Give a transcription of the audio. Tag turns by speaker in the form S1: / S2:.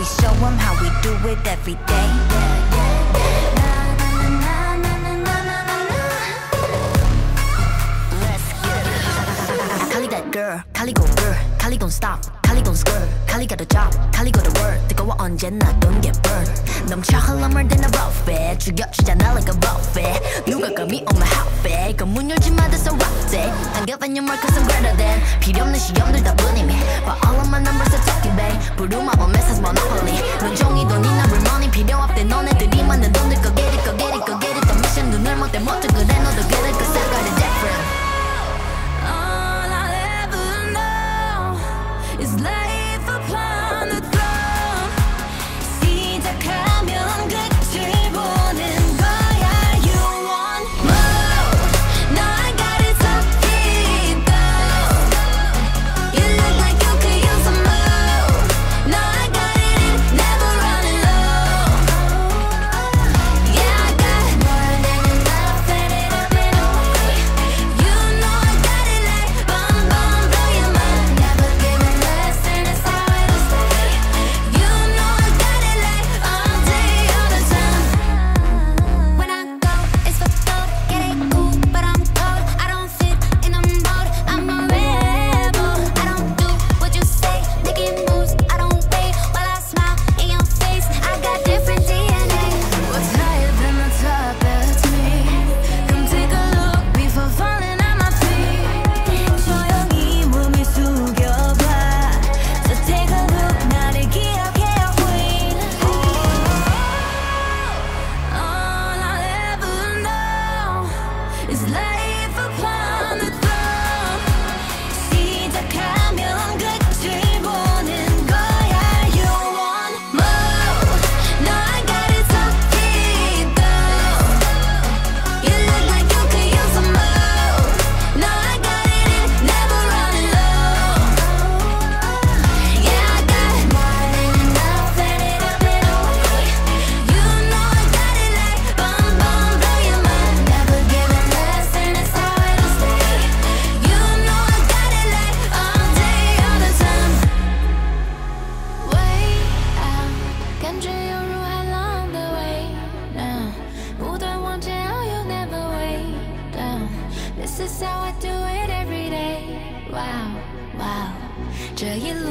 S1: we show them how we do it every day. Girl, Cali go girl, Cali gon' stop, Cali gon' skirt, Cali got a job, Cali go to work, they go 문제 나 don't get burned 넘쳐 흘러물 than a buffet 죽여주잖아 like a buffet 누가 감히 on my outfit 그문 열지 마 that's a rough day I'm giving you more cause I'm greater than 필요없는 시험들 다 뿐이미 But all of my numbers are talking babe 부르마 on message monopoly 넌 종이 돈이 number money 필요 없대 너네들이 만든 돈들 go get it go get it go get it 더 미션 눈을 못대 못해 그래 너도 get it
S2: 这一路